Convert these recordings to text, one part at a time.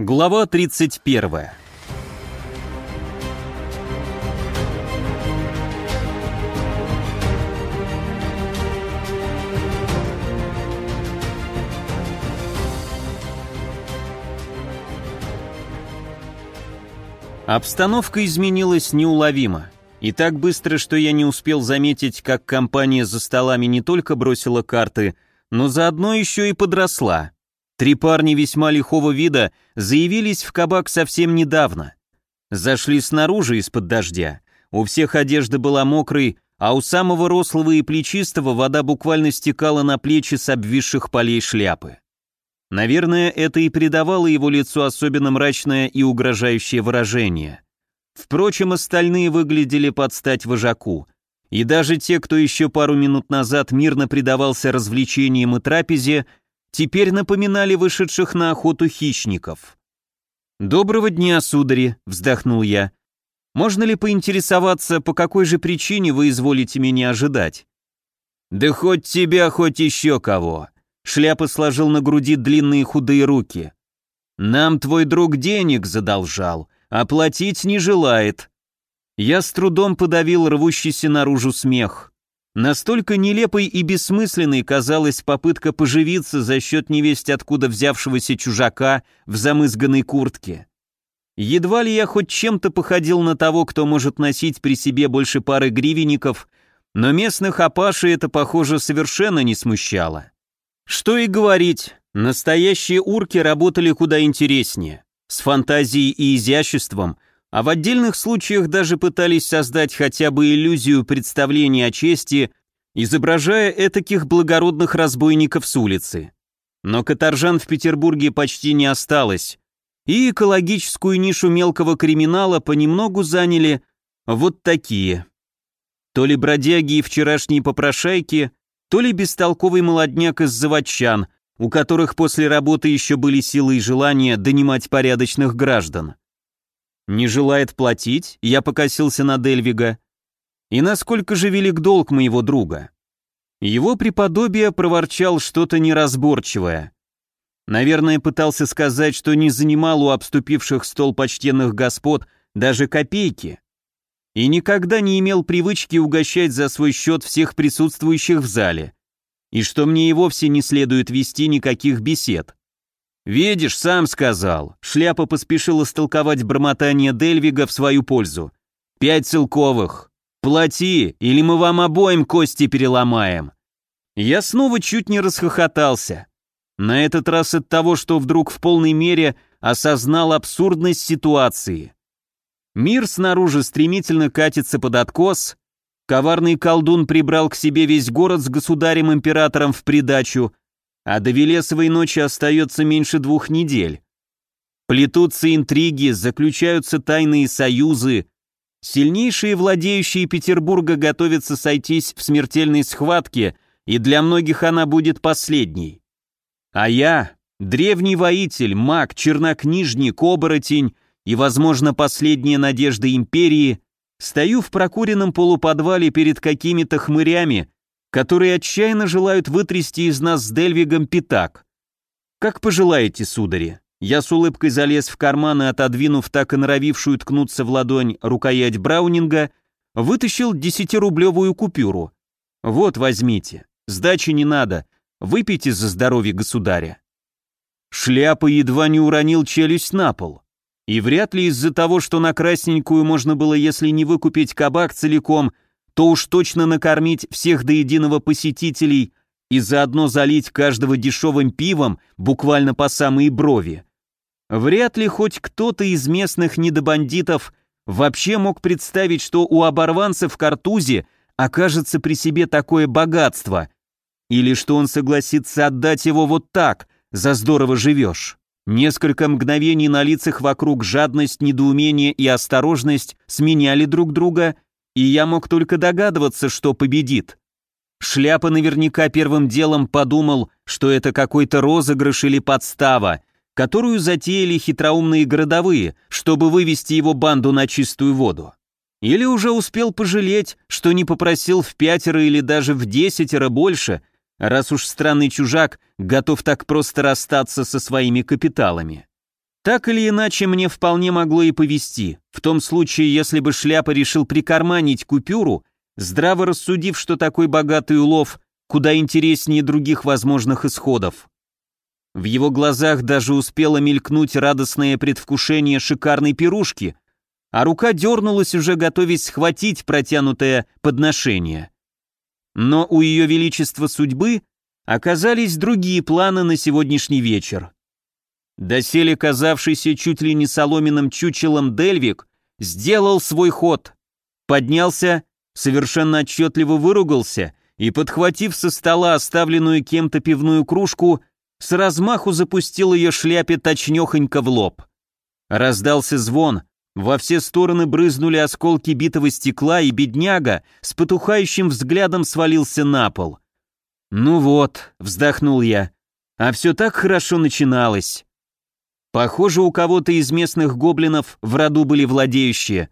Глава 31. Обстановка изменилась неуловимо. И так быстро, что я не успел заметить, как компания за столами не только бросила карты, но заодно еще и подросла. Три парня весьма лихого вида заявились в кабак совсем недавно. Зашли снаружи из-под дождя. У всех одежда была мокрой, а у самого рослого и плечистого вода буквально стекала на плечи с обвисших полей шляпы. Наверное, это и придавало его лицу особенно мрачное и угрожающее выражение. Впрочем, остальные выглядели под стать вожаку. И даже те, кто еще пару минут назад мирно предавался развлечениям и трапезе, теперь напоминали вышедших на охоту хищников. «Доброго дня, судари», — вздохнул я. «Можно ли поинтересоваться, по какой же причине вы изволите меня ожидать?» «Да хоть тебя, хоть еще кого», — шляпа сложил на груди длинные худые руки. «Нам твой друг денег задолжал, оплатить не желает». Я с трудом подавил рвущийся наружу смех. Настолько нелепой и бессмысленной казалась попытка поживиться за счет невесть откуда взявшегося чужака в замызганной куртке. Едва ли я хоть чем-то походил на того, кто может носить при себе больше пары гривенников, но местных апашей это, похоже, совершенно не смущало. Что и говорить, настоящие урки работали куда интереснее, с фантазией и изяществом, а в отдельных случаях даже пытались создать хотя бы иллюзию представления о чести, изображая этаких благородных разбойников с улицы. Но каторжан в Петербурге почти не осталось, и экологическую нишу мелкого криминала понемногу заняли вот такие. То ли бродяги и вчерашние попрошайки, то ли бестолковый молодняк из заводчан, у которых после работы еще были силы и желание донимать порядочных граждан. Не желает платить, я покосился на Дельвига. И насколько же велик долг моего друга? Его преподобие проворчал что-то неразборчивое. Наверное, пытался сказать, что не занимал у обступивших стол почтенных господ даже копейки. И никогда не имел привычки угощать за свой счет всех присутствующих в зале. И что мне и вовсе не следует вести никаких бесед. «Видишь, сам сказал». Шляпа поспешила столковать бормотание Дельвига в свою пользу. «Пять целковых. Плати, или мы вам обоим кости переломаем». Я снова чуть не расхохотался. На этот раз от того, что вдруг в полной мере осознал абсурдность ситуации. Мир снаружи стремительно катится под откос, коварный колдун прибрал к себе весь город с государем-императором в придачу, а до Велесовой ночи остается меньше двух недель. Плетутся интриги, заключаются тайные союзы. Сильнейшие владеющие Петербурга готовятся сойтись в смертельной схватке, и для многих она будет последней. А я, древний воитель, маг, чернокнижник, оборотень и, возможно, последняя надежда империи, стою в прокуренном полуподвале перед какими-то хмырями, которые отчаянно желают вытрясти из нас с Дельвигом пятак. Как пожелаете, судари. Я с улыбкой залез в карман и, отодвинув так и норовившую ткнуться в ладонь рукоять Браунинга, вытащил десятирублевую купюру. Вот, возьмите. Сдачи не надо. Выпейте за здоровье государя. Шляпа едва не уронил челюсть на пол. И вряд ли из-за того, что на красненькую можно было, если не выкупить кабак целиком, то уж точно накормить всех до единого посетителей и заодно залить каждого дешевым пивом буквально по самые брови. Вряд ли хоть кто-то из местных недобандитов вообще мог представить, что у оборванца в картузе окажется при себе такое богатство, или что он согласится отдать его вот так, за здорово живешь. Несколько мгновений на лицах вокруг жадность, недоумение и осторожность сменяли друг друга — и я мог только догадываться, что победит. Шляпа наверняка первым делом подумал, что это какой-то розыгрыш или подстава, которую затеяли хитроумные городовые, чтобы вывести его банду на чистую воду. Или уже успел пожалеть, что не попросил в пятеро или даже в десятеро больше, раз уж странный чужак готов так просто расстаться со своими капиталами. Так или иначе, мне вполне могло и повести. В том случае, если бы шляпа решил прикарманить купюру, здраво рассудив, что такой богатый улов куда интереснее других возможных исходов. В его глазах даже успело мелькнуть радостное предвкушение шикарной пирушки, а рука дернулась уже готовясь схватить протянутое подношение. Но у ее величества судьбы оказались другие планы на сегодняшний вечер. Доселе казавшийся чуть ли не соломенным чучелом Дельвик сделал свой ход, поднялся, совершенно отчетливо выругался и, подхватив со стола оставленную кем-то пивную кружку, с размаху запустил ее шляпе точнёхонько в лоб. Раздался звон, во все стороны брызнули осколки битого стекла, и бедняга с потухающим взглядом свалился на пол. «Ну вот», — вздохнул я, — «а все так хорошо начиналось». Похоже, у кого-то из местных гоблинов в роду были владеющие,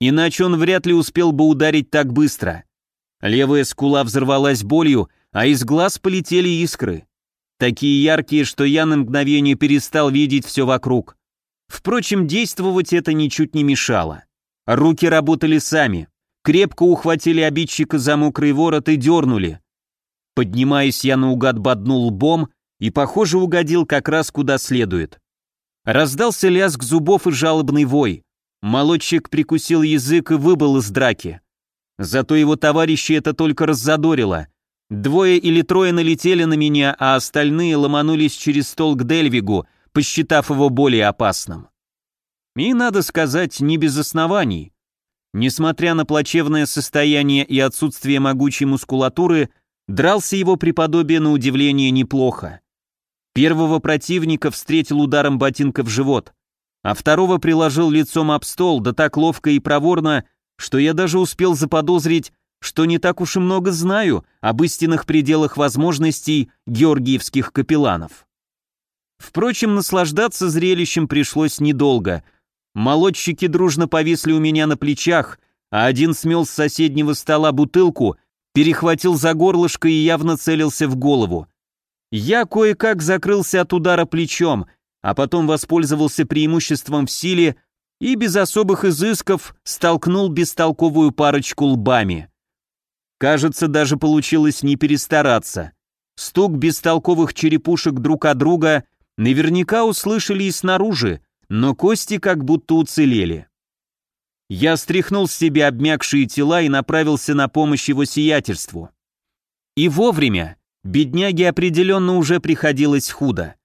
иначе он вряд ли успел бы ударить так быстро. Левая скула взорвалась болью, а из глаз полетели искры. Такие яркие, что я на мгновение перестал видеть все вокруг. Впрочем, действовать это ничуть не мешало. Руки работали сами, крепко ухватили обидчика за мокрый ворот и дернули. Поднимаясь, я наугад боднул лбом и, похоже, угодил как раз куда следует. Раздался лязг зубов и жалобный вой. Молодчик прикусил язык и выбыл из драки. Зато его товарищи это только раззадорило. Двое или трое налетели на меня, а остальные ломанулись через стол к Дельвигу, посчитав его более опасным. И, надо сказать, не без оснований. Несмотря на плачевное состояние и отсутствие могучей мускулатуры, дрался его преподобие на удивление неплохо. Первого противника встретил ударом ботинка в живот, а второго приложил лицом об стол, да так ловко и проворно, что я даже успел заподозрить, что не так уж и много знаю об истинных пределах возможностей георгиевских капелланов. Впрочем, наслаждаться зрелищем пришлось недолго. Молодчики дружно повисли у меня на плечах, а один смел с соседнего стола бутылку, перехватил за горлышко и явно целился в голову. Я кое-как закрылся от удара плечом, а потом воспользовался преимуществом в силе и без особых изысков столкнул бестолковую парочку лбами. Кажется, даже получилось не перестараться. Стук бестолковых черепушек друг от друга наверняка услышали и снаружи, но кости как будто уцелели. Я стряхнул с себя обмякшие тела и направился на помощь его сиятельству. И вовремя. Бедняге определенно уже приходилось худо.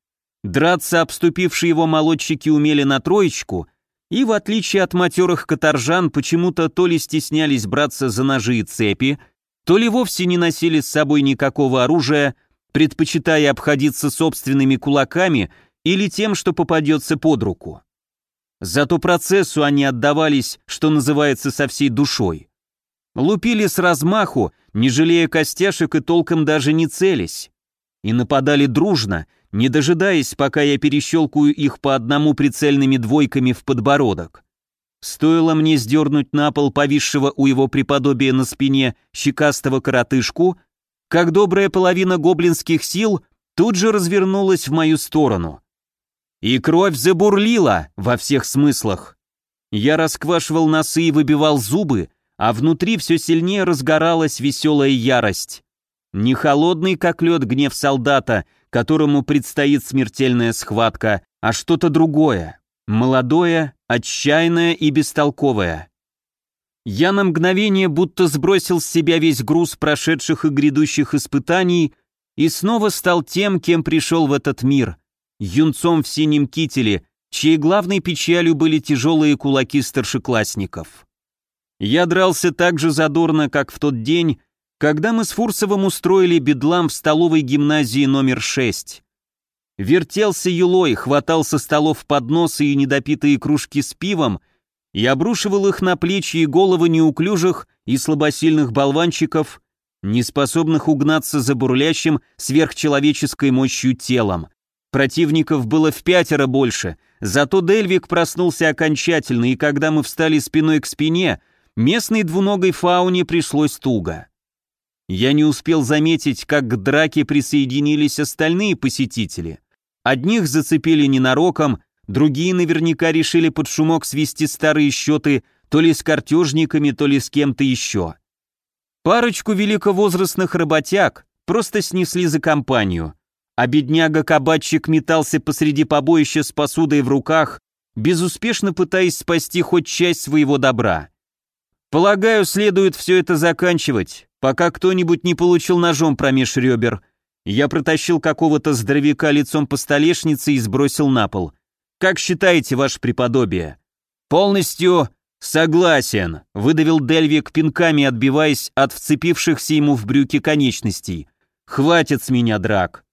Драться обступившие его молодчики умели на троечку, и в отличие от матерых каторжан, почему-то то ли стеснялись браться за ножи и цепи, то ли вовсе не носили с собой никакого оружия, предпочитая обходиться собственными кулаками или тем, что попадется под руку. Зато процессу они отдавались, что называется, со всей душой. Лупили с размаху, не жалея костяшек и толком даже не целясь. И нападали дружно, не дожидаясь, пока я перещелкаю их по одному прицельными двойками в подбородок. Стоило мне сдернуть на пол повисшего у его преподобия на спине щекастого коротышку, как добрая половина гоблинских сил тут же развернулась в мою сторону. И кровь забурлила во всех смыслах. Я расквашивал носы и выбивал зубы, а внутри все сильнее разгоралась веселая ярость. Не холодный, как лед, гнев солдата, которому предстоит смертельная схватка, а что-то другое, молодое, отчаянное и бестолковое. Я на мгновение будто сбросил с себя весь груз прошедших и грядущих испытаний и снова стал тем, кем пришел в этот мир, юнцом в синем кителе, чьей главной печалью были тяжелые кулаки старшеклассников. Я дрался так же задорно, как в тот день, когда мы с Фурсовым устроили бедлам в столовой гимназии номер 6. Вертелся юлой, хватал со столов подносы и недопитые кружки с пивом и обрушивал их на плечи и головы неуклюжих и слабосильных болванчиков, не способных угнаться за бурлящим сверхчеловеческой мощью телом. Противников было в пятеро больше, зато Дельвик проснулся окончательно, и когда мы встали спиной к спине, местной двуногой фауне пришлось туго. Я не успел заметить, как к драке присоединились остальные посетители. Одних зацепили ненароком, другие наверняка решили под шумок свести старые счеты то ли с картежниками, то ли с кем-то еще. Парочку великовозрастных работяг просто снесли за компанию, а бедняга-кабачик метался посреди побоища с посудой в руках, безуспешно пытаясь спасти хоть часть своего добра. Полагаю, следует все это заканчивать, пока кто-нибудь не получил ножом промеж ребер. Я протащил какого-то здоровяка лицом по столешнице и сбросил на пол. Как считаете, ваше преподобие? Полностью согласен, выдавил Дельвик пинками, отбиваясь от вцепившихся ему в брюки конечностей. Хватит с меня драк.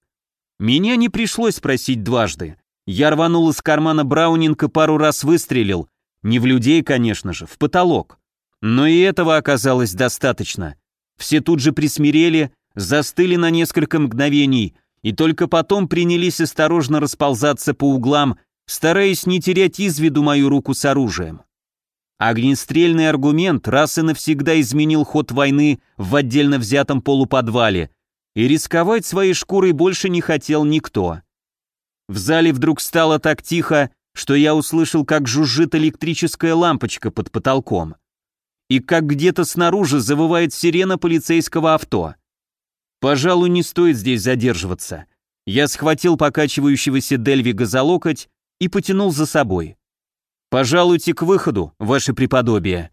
Меня не пришлось просить дважды. Я рванул из кармана Браунинг и пару раз выстрелил. Не в людей, конечно же, в потолок. Но и этого оказалось достаточно. Все тут же присмирели, застыли на несколько мгновений и только потом принялись осторожно расползаться по углам, стараясь не терять из виду мою руку с оружием. Огнестрельный аргумент раз и навсегда изменил ход войны в отдельно взятом полуподвале, и рисковать своей шкурой больше не хотел никто. В зале вдруг стало так тихо, что я услышал, как жужжит электрическая лампочка под потолком. И как где-то снаружи завывает сирена полицейского авто. Пожалуй, не стоит здесь задерживаться. Я схватил покачивающегося Дельвига за локоть и потянул за собой. «Пожалуйте к выходу, ваше преподобие».